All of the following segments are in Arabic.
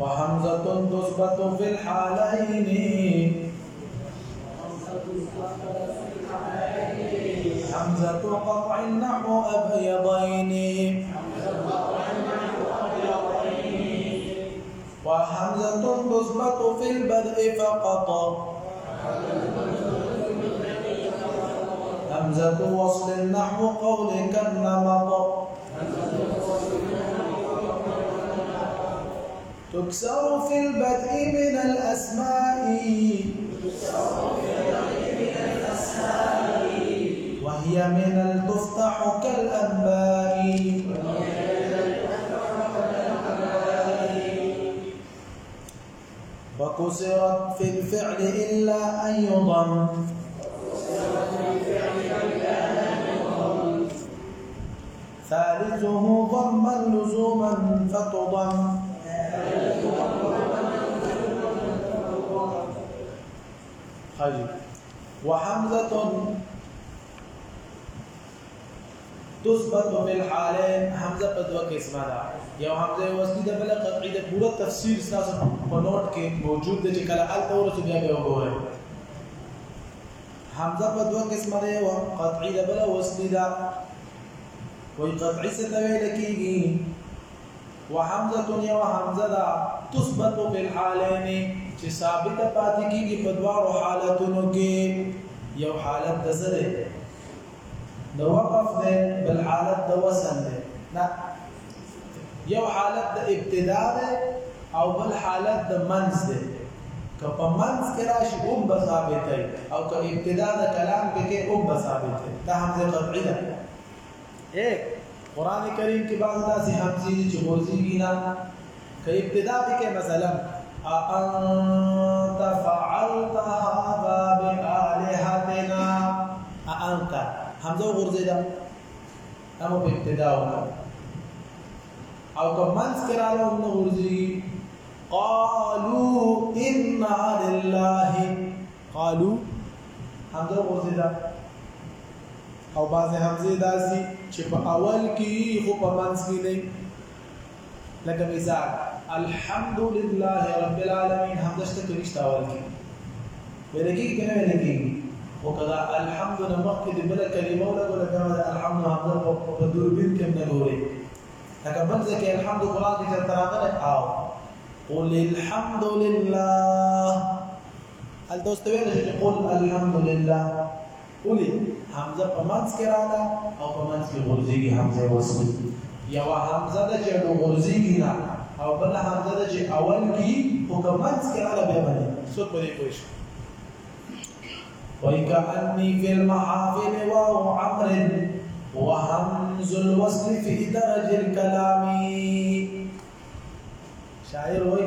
وحمزة تثبت في الحالين. حمزة قطع نحو أبيضين. وحمزة تثبت في البدء فقط. همزة وصل نحو قولك النمط. تكسر في البدء من الأسماء. وهي من التفتح كالأنباء. وكسرت في الفعل إلا أن يضم. ثالثه ضما لزوما فتضم. خير وحمزة تثبت في الحالين حمزه په دوه قسمه ده. یو حمزه وصلی ده بل قطعی ده. پورا تفسیر تاسو په نوٹ کې موجود ده چې کله ال تور بیا به وګورئ. حمزه په دوه قسمه ده یو قطعی ده بل وصلی ده. وای قطعی څه ته ویل کیږي؟ وحمزه یو حمزه ده تثبت في الحالين چې ثابت پاتې کیږي په دوه حالتونو کې یو حالت د زده د وقف ده بل حالت د وصل ده نه یو حالت د ابتدا ده او بل حالت د منځ ده که په منځ کې راشي هم به ثابت او که ابتدا د کلام کې کې هم به ثابت ده حمزه قطعی ده ایک قران کریم کې بعض داسې حمزې دي چې غورځيږي نه که ابتدا به کې مثلا أأنت فعلت هذا بآلهتنا؟ أأنت. اما په ابتدا وکړه أو کمنس کراله نو غورځي قالوا إنا لله. قالوا. حمزة غورځیدا أو بعض حمزة داسي چې په اول کې خو په منځ کې نه لکه مثال. لله شته کې نشته اول کې ولکه کې نه ولکه وکذا الحمد نمخ کې د بل کلمه ولا ولا دا الحمد دوربین کې نه ګوري لکه بل ځکه الحمد قران کې تراغله أو قل الحمد لله هل دوست ویل چې قل الحمد لله قولي حمزه په منځ أو په منځ حمزه وصل یو حمزه د چې غورځيږي او بل حمزه د چې اول کې په منځ کې رااله به باندې څه په دې پوښ وكأني في المحافل واو عمر وهمز الوصل في درج الكلام شاعر وای.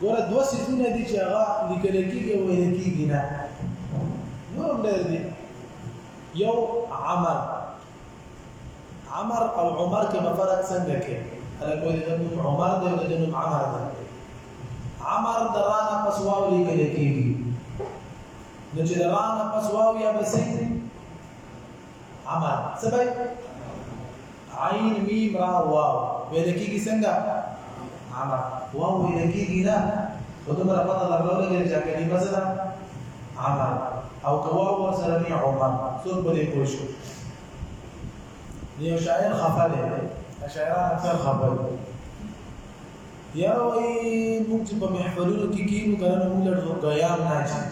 ګوره دوه سيزونه دي چې هغه لیکل کېږي او ویل کېږي نه. نور ډېر دي. یو عمر عمر او عمر کې په فرق څنګه کې هله کوي د نوم عمر دی او د نوم عمر دی عمر درانه پس واو لیکل کېږي نو چې درانه پس واو یا بسې عمر. سبای عین میم را واو. ویل کېږي څنګه عمر. واو ویل کېږي نه خو دومره پته درلوده چې کلمه څه ده عمر او کواو ورسره نه عمر څوک به دې پوه شو یو شاعر خفه دی شاعران اکثر خفه دي یا وای موږ چې په محفلونو کې کینو کنه موږ لږ غیام نه شي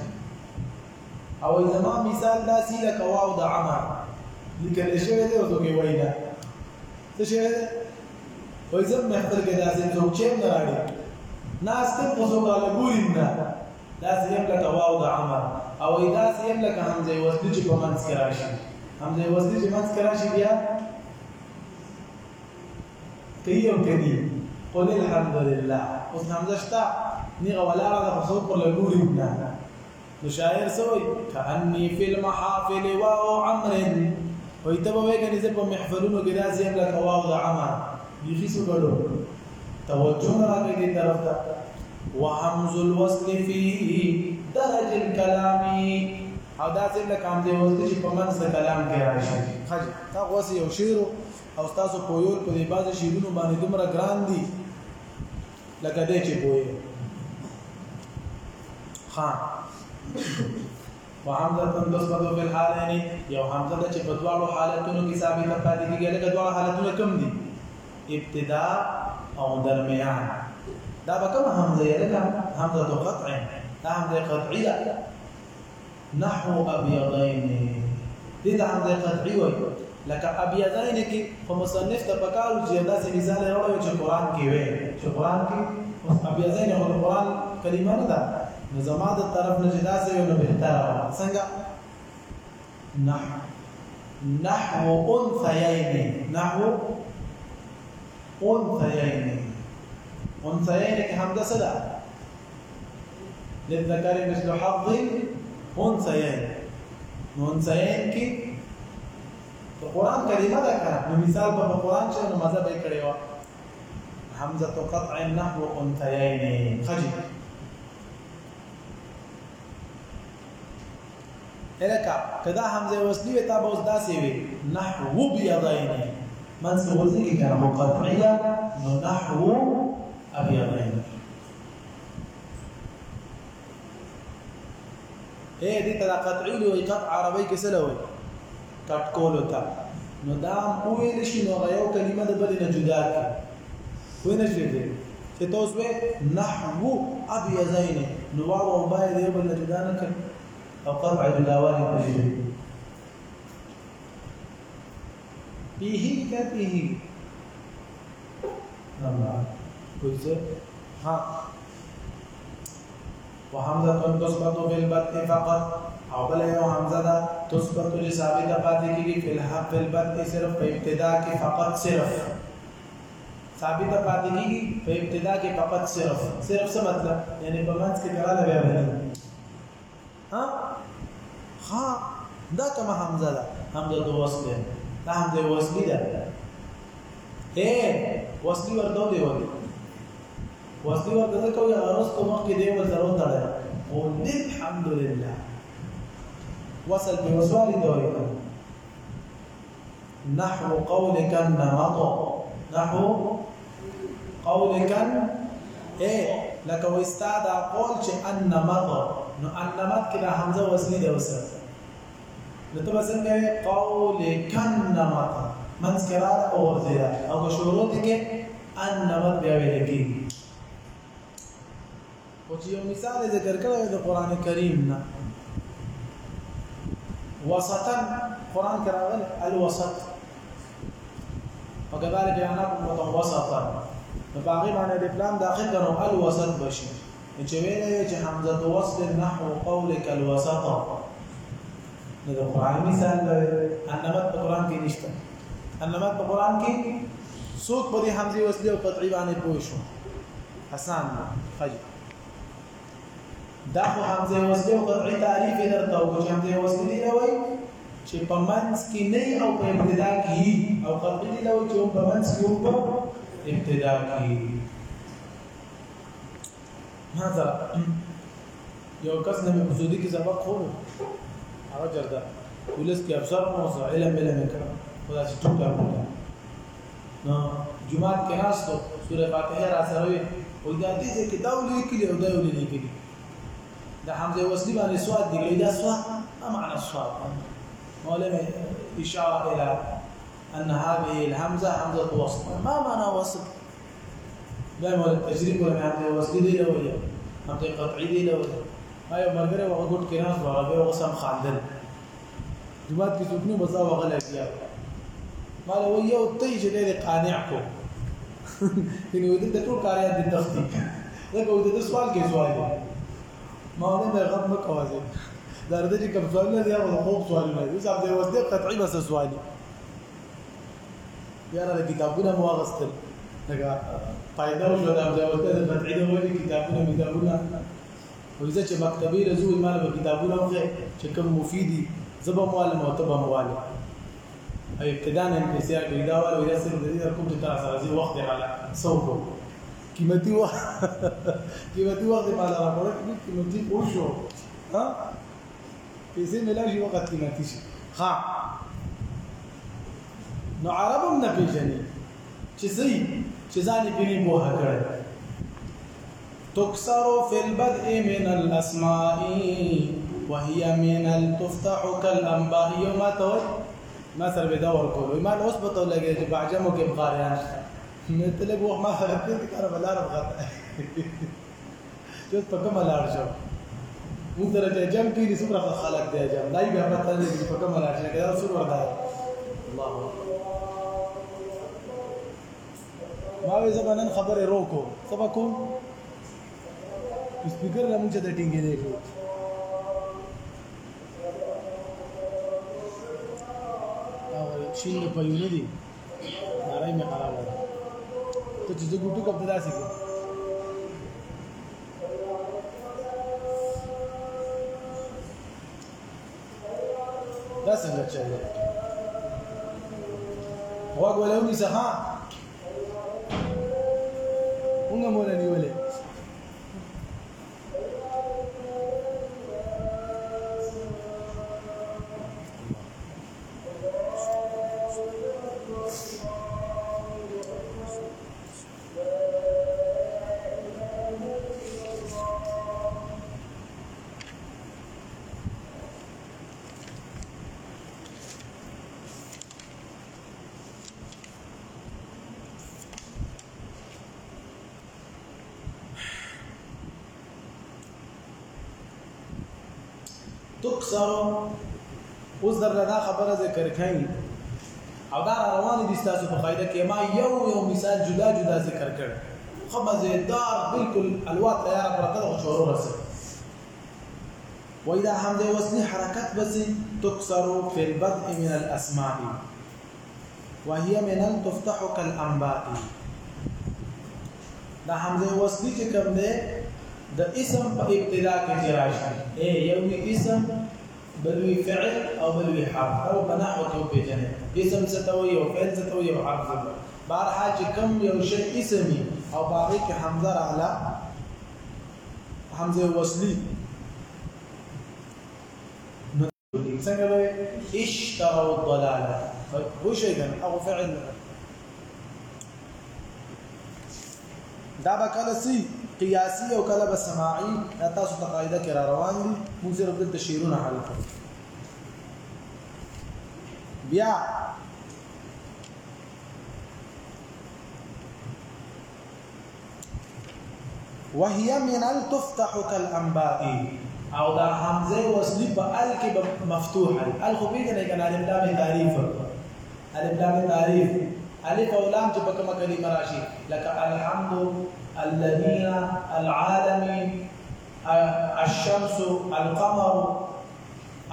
او زما مثال داسې لکه واو د عمر لیکل شوی دی او څوک وایي نه څه شوی دی وای زم محفل کې داسې څوک چې نه راړي. ناس ته په څوک له ګوري نه. داسې یم لکه واو د عمر او داسې یم لکه حمزه وصلی چې په منځ کې راشي منځ کې راشي بیا کوي أو کوي قل الحمد لله اوس حمزه شتا نیغه ولا را د څوک له ګوري نه نو شاعر سوی کأنی فی المحافل واو عمر زه په محفلونو کې راځي هم لکه واو د عمر یخي سو ګړو توجه راکې دې طرف وحمز الوصل فی درج الكلام او دا څنګه کام دی؟ وځي چې په منځ کلام کې راشي خج تا غوسی یو شعر او تاسو پویول په دې بعض شیرونو باندې دومره ګران دي لکه دې چې پوي ها وحمزه تنصب في الحالين یو حمزه چې په دواړو حالتونو کې ثابته پاتې کیږي. لکه دواړه حالتونه کم دي. ابتداء او درمیان. دا به کوم حمزه لکه حمزه قطع. دا حمزه قطعیه نحو أبيضين. دې دا حمزه قطعي وي لکه أبيضين کې په مصنف ته پکارو چې دا څه مثال راوړي چې قرآن کې وي. چې قرآن کې أبيضين هو قران کلمه نه ده نو زما د طرف نه جدا سي نو بهتره څنګه نحو. نحو أنثيين. نحو أنثيين. أنثيين كحمزه صدا للذكر مثل حظ ہون سیئین ہون سیئین کی تو قرآن کلمہ دا کرا نو مثال په قرآن چې نو مزه به کړی و حمزه تو قطع النحو انثيين خجل الکا کدا حمزه وصلی و تا به اوس داسې وي نحو بيضين من سوزي کړه مقطعيه نو نحو ابيضين اے دې ته قطعي وي قطع عربي کې څه لوي کټ کول تا نو دا ویل شي نو یو کلمه د بل نه جدا کی وې نه دې چې تاسو نحو ابيضين نو واو باندې دې بل نه جدا نه کړ أو قطع الأواني كله فيه كفيه نعم قلت ها وحمزة تثبت في البت فقط. او بل یو حمزه ده تثبت لثابت پاتې کیږي په الحق في البت صرف په ابتدا کې فقط صرف. ثابت پاتې کیږي په ابتدا کې فقط صرف. صرف څه مطلب؟ یعنی په منځ کې دراله به ها ها دا کومه حمزه ده حمزه د وصل دا حمزه وصلی ده اے، وصلی ورته دی وایي ارستو مخکې دی ول ضرورت ده أو الحمدلله وصل بوصال دوي نحو قولك النمط نحو قولك إيه؟ لك واستاد قول چې النمط النمط د حمزة وصلی ده وسره نو ته څنګه قول کنمت منځ کې را أو ورزيدا أو شروط کې ان نمت او چې یو مثال ذکر کړو د قران کریم نه. وسطا قران کې راغلی الوسط. وكذلك يعناكم متوسطا فباغي معنى الافلام داخل كانوا الوسط بشي چې ویلې چې حمزه وصل نحو قولك الوسط. د قران مثال په قران کې نشته. انمت په قران کې څوک په دې حمزه وصلی او قطعی باندې پوه شو. حسن خجل دا خو حمزه وصلی او قطعی تعریف درته او چې حمزه وصلی وای چې په منځ کې نه او په ابتدا کې او قطعی او چې په منځ کې او په ابتدا کې ماذا؟ یو کس نه په سودی کې سبق خور هغه جرده ولس کې افسر مو علم علم کړه خدا چې ټوک کړه نو جمعات کې ناس ته سوره فاتحه را سره وي او دا دې کې دا ولې کې او دا ولې کې دا حمزة وصلی باندې سواد دا سواد ما معنى السواد مولانا إشارة إلى أن هذه الهمزة همزة وصل ما معنى وصل؟ دائما التجريب ولا همزة وصل دي لولا همزة قطعي دي مرګره وغه ګټ کې نه هغه به وسم خاندل څوک نه بزا وغه لګیا ما له یو ته چې دې قانع کو کینو دې د ټول کاریات دې تختی دا کو دې سوال کې سوال دی ما نه د غم مکوازه دا رده چې کوم سوال نه دی هغه خوب نه دی صاحب دې وسته قطعي بس سوال دی یاره د کتابونو مواغستل لکه فائدہ شو دا د وسته د قطعي د وړي کتابونو کتابونو وایي چې مکتبې رزو مال به کتابونه وخه چې کوم مفیدی زبا معلم أو تبا معلم أي ابتداء انتسار کوي دا ولا وایي چې د دې کوم ته تاسو راځي وخت قیمتي وخت مالا راغله قیمتي پوښو ها؟ پیسې ملا شي وخت قیمتي شي ها نو عربم نه پیژني چې زی چې ځان یې په بوه کړی تكسر في البدء من الأسماء وهي من التفتح كالأنباء يوم تول ما سر بدور كله. ما نوس بطول لقي بعجمه كيف قاريان نتلب وخت ما سره پېټ کار ولاره غته چې په کومه لار شو. موږ سره ته جام کې څومره خلک دی جام. دای به په تاسو کې په کومه لار شي دا څور وردا الله ما وې زبانن خبره روکو سبا کو. سپیکر لا مونږ ته ټینګې دی شو شین په یوه دی نارای مې تو جزوگوٹو کو ابتدا سیکھو دس ہزار چاہیے۔ بولے ہاں۔ ہوں گی سہاں ہوں گا بولے نہیں بولے تكسر اوس در دا خبره ذکر کړي أو دا روان دي تاسو په قاعدة کې ما یو یو مثال جدا جدا ذکر کړ. خو مزیدار بالکل الوات تیار پر کده شروع رسه وإذا حمزه وصلي حركات بس تكسر في البدء من الاسماء. وهي من تفتح كالانباء دا حمزه وصلي چې کوم ده د اسم په ابتدا کې چې راشي اے یو اسم بلوي فعل أو بلوي حرف. أو بنحو کې پیژنې اسم ستوي أو فعل ستوي أو حرف ستوي. بهر حال چې کوم یو اسمي. أو باقي حمزة راغله حمزة وصلي. اشتروا الضلالة. هو شيء أو فعل. دا به سي قیاسی أو کله به سماعي دا تاسو ته قاعدة کې را روان دي موږ وهي من التفتح كالأنباء. أو دا حمزة وصلی په ال کې مفتوحه ال خو پیژنې کنه الف لام تعریف الف ألف أو لام چې په کومه کلمه راشي لك الحمد الذين العالمين الشمس القمر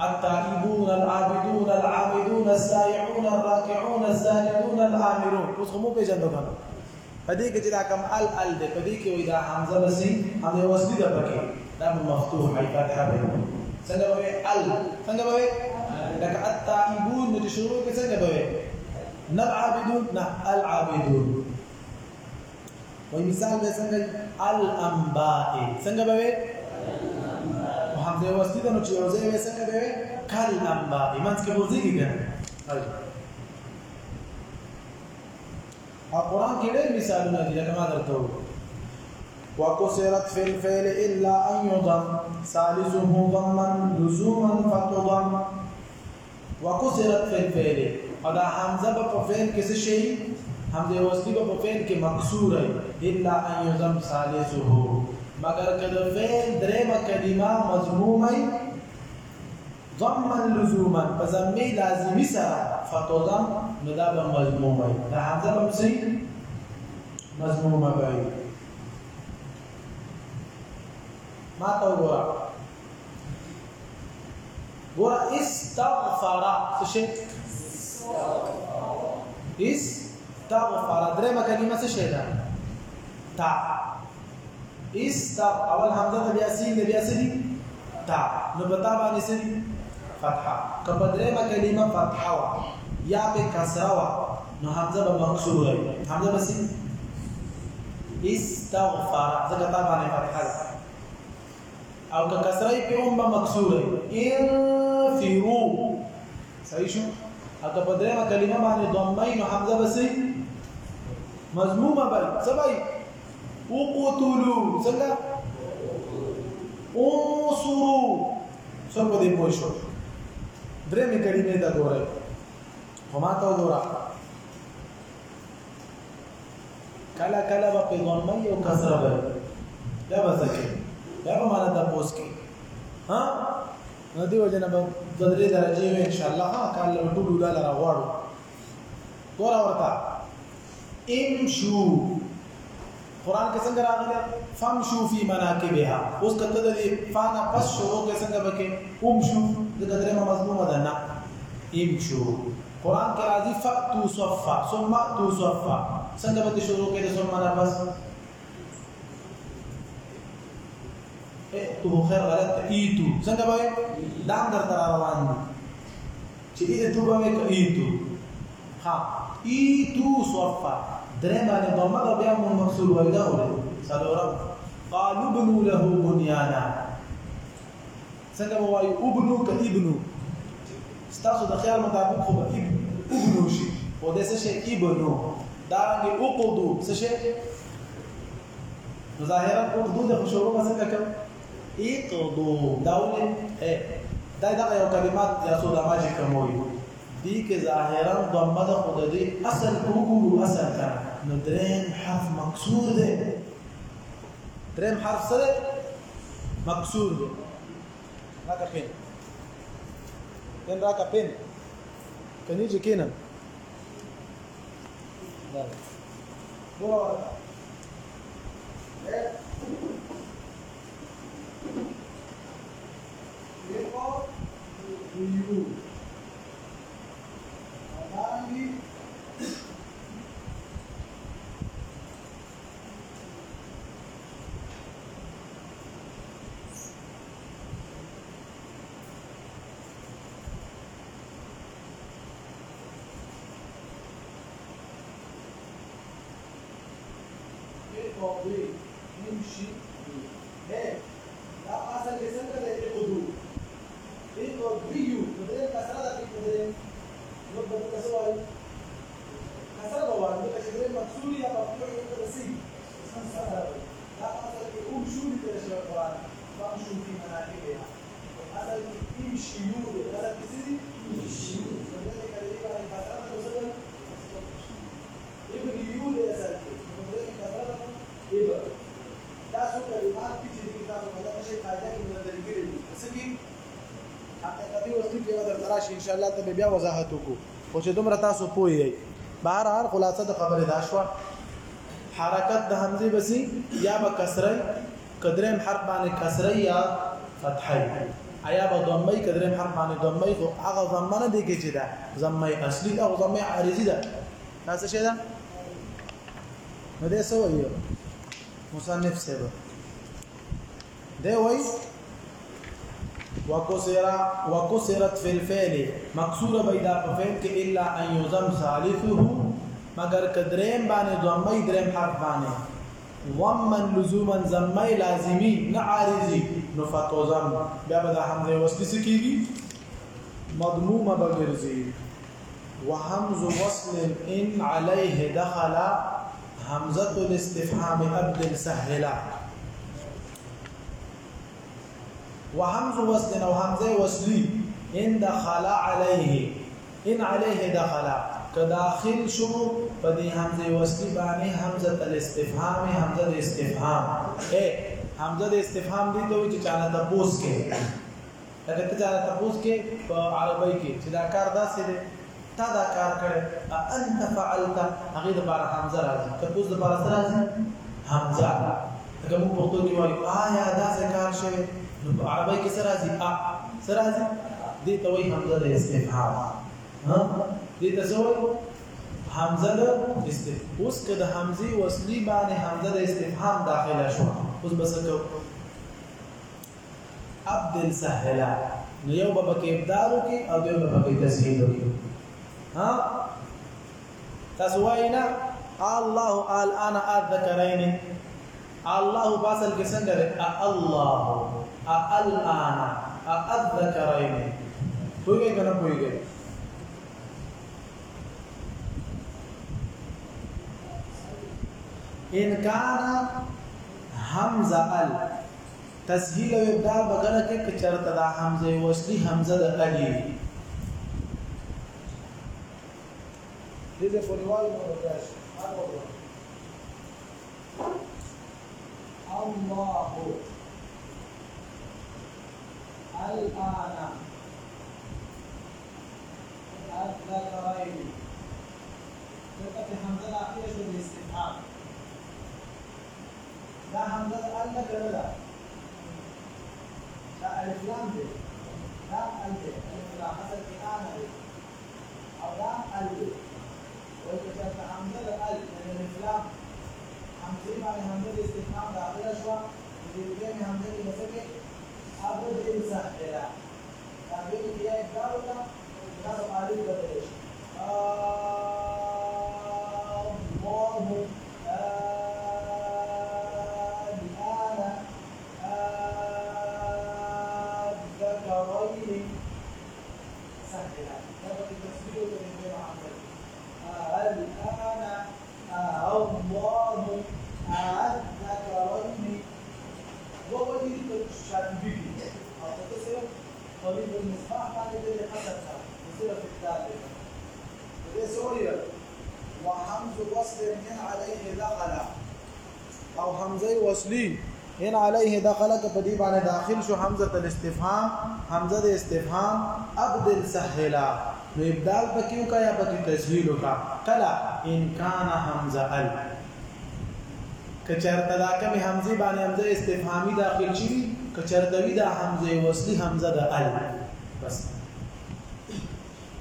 التائبون العابدون العابدون السائحون الراكعون الساجدون الآمرون. اوس مو پیژندو کنه پدې کې چې دا کم أل أل دې پدې کې وې دا حمزة بسې حمزة وصلی ده پکې دا مفتوح ای فتحه به څنګه به أل. څنګه به لك التائبون د شروع کې څنګه به العابدون نه العابدون. ومثال به څنګه الأنباء. څنګه به حمزه وصلی ده نو چې روزه به څنګه به کل انباء منځ کې وځيږي کنه أو قرآن کې ډېر مثالونه دي لکه ما درته وكسرت في الفعل إلا أن يضم ثالثه ضما لزوما فتضم وكسرت في الفعل هذا حمزة بفعل كيس شيء؟ حمزة وصلي بفعل كي مكسور إلا أن يضم ثالثه. مگر کله فعل درېمه کلمه مضمومه ضما لزوما. فزمي لازمي سره فتضم نو دا به مضمومه دا حمزة به څه مضمومه به ما وګوره. ګوره استغفر. څه استغفر درېمه کلمه څه شي ده تا استغ اول حمزه بیا سین بیا سین تا نو بتا باندې سین فتحه کله درېمه کلمه فتحه وا یا په کسره وا نو حمزه به مکسور وي حمزه بس استغفر ځکه تا باندې فتحه أو که کسره په هم به مکسور وي انفرو صحیح شو اته په دغه کلمه باندې ضمین او حمزه بسې مضمومه بل. سبای وقتلوا څنګه؟ انصروا. څو په دې پوه شو؟ درې مې کلمې دا دوره خو ما ته دوره کله کله په ضمین او کسره بل دا بسکه دا معنا د پوس کې ها؟ نو دی وجنه به د درې درجه ان شاء الله ها کله ټول ډول راغواړو ګور ورته امشو قران کې څنګه راغلی فمشو فی مناکبها اوس کته د فانا پس شروع کې څنګه بکې امشو د درې مضمون ده نه امشو قران کې راځي فاتو صفا ثم اتو صفا څنګه به شروع کې د ثم نه پس تو خیر غلط ایتو څنګه به دام در تر روان دي چې دې تو به ایتو ها ایتو صفا درې باندې ضمه بیا مون مقصود وایدا ولې سلورم قالوا بنوا له بنيانا څنګه به وایو ابنو ک ابنو. ستاسو د خیال مطابق خو به ابنو شي أو د څه شي ابنو. دا رنګ اوقدو څه شي ظاهرا اوقدو د خوشورو څنګه کوي اقضوا دولة ايه دا دا یو کلمات یا سودا ماجی کوموي دي کې ظاهرا ضمه د خود دي اصل وګورو اصل کړه نو درین حرف مکسور دی درین حرف سره مکسور دی راکا پین پین راکا پین کني چې کینم دا ګور for you. Amani. Thank you. کې حقیقتي وستو کې ودر تراشي ان شاء الله ته بیا وضاحت وکړو. او چې دومره تاسو پوهیږئ بهر هر خلاصه د خبره دا شو حرکت د حمزه بسی یا به کسره قدرم حرف باندې کسره یا فتحه ایا به ضمه قدرم حرف باندې ضمه خو هغه ضمه نه دی کې چې دا ضمه اصلي او ضمه عارضی ده. تاسو شه ده؟ نو دې سو وایو؟ مصنف سبب ده وای وكسر وكسرت في الفعل. مكسوره بيدا فعل کې الا ان يضم ثالثه. مگر کدریم باندې ضمه دریم حرف باندې ضمن لزوما ضمه لازمی، نه عارضی. نو فتوزم بیا به د حمزه وصل سکیږي مضمومه بغرزي وهمز وصل ان عليه دخل همزه الاستفهام ابدل سهلا وهمز وصل او همزه وصلي ان دخل عليه. ان عليه دخل. كداخل شو پدې همزه وصلي باندې همزه الاستفهام همزه الاستفهام. اے همزه الاستفهام دي ته چې چانه تاسو کې لکه ته چانه تاسو کې په عربی کې چې دا کار داسې دی تا دا کار کړی انت فعلت. هغه د بار حمزه راځي تاسو د بار سره راځي حمزه هغه موږ پښتو کې وایو آیا دا څه کار شوی کې سره راځي ا سره راځي دې ته وایي حمزة د استفهام. ها؟ څه وایي حمزة د که د حمزه وصلی باندې حمزة د استفهام داخله شو؟ اوس بس کو عبد سهلا یو به کې ابدال وکي أو یو به کې تسهیل وکي ها؟ تاسو واینا الله الان الذکرین الله باصل کې څنګه انکار حمز ال تسهيل او ابدا بغره کې چرته دا حمزه او اصلي حمزه د علي دې په الله. الآن. الذكرين دقة حمزة الأخيرة شو الاستفهام لا حمزة الألف ولا لا لا. ألف لام دي. لا ألف ألف لام. حسب الآن أو لا ألف وإذا كانت حمزة الألف من الألف لام. حمزة مع حمزة الاستفهام داخلة شوى يجي حمزة المسكة أبدا مسهلة لكن حبل زحرا تابعين إلى الدولة كانوا قالوا حمزه وصلي هنا عليه دخل كبدي باندې داخل شو. حمزه الاستفهام حمزه د استفهام ابدل سهلا. نو ابدال پکې کا یا پکې تسهیل کا کلا ان کان حمزه ال. کچرته دا کوم حمزه باندې حمزه استفهامي داخل شي کچرته وی دا حمزه وصلي حمزه د ال. بس